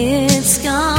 It's gone.